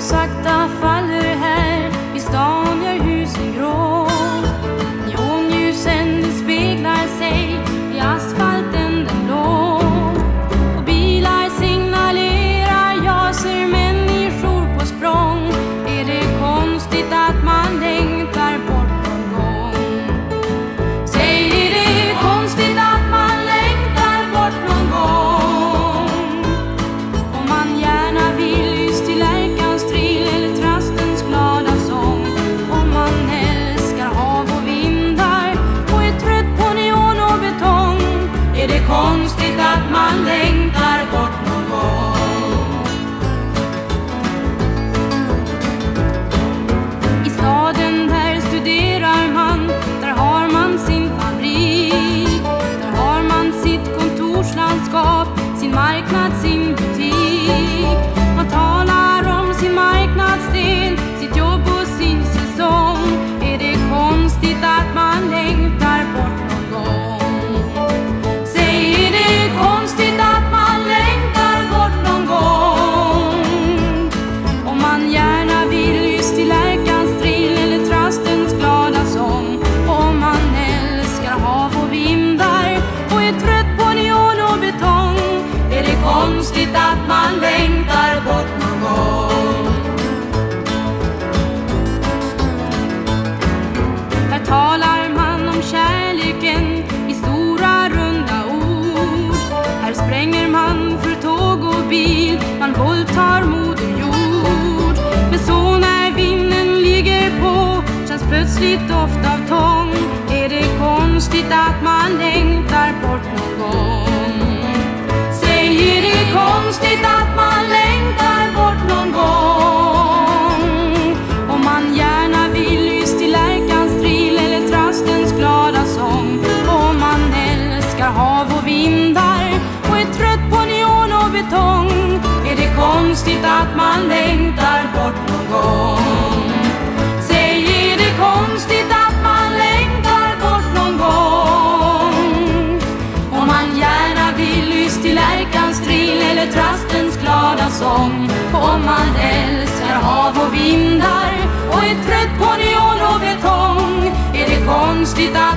sakta konstigt att man längtar konstigt att man längtar bort någon. Gång? Här talar man om kärleken i stora runda ord. Här spränger man för tåg och bil, man våldtar moder jord. Men så när vinden ligger på känns plötsligt doft av tång. Är det konstigt att man längtar bort någon? Konstigt att man längtar bort någon gång? Om man gärna vill lyss till lärkans trill eller trastens glada sång Om man älskar hav och vindar och är trött på neon och betong Är det konstigt att man längtar bort någon gång? Sång Om man älskar hav och vindar och är trött på neon och betong. Är det konstigt att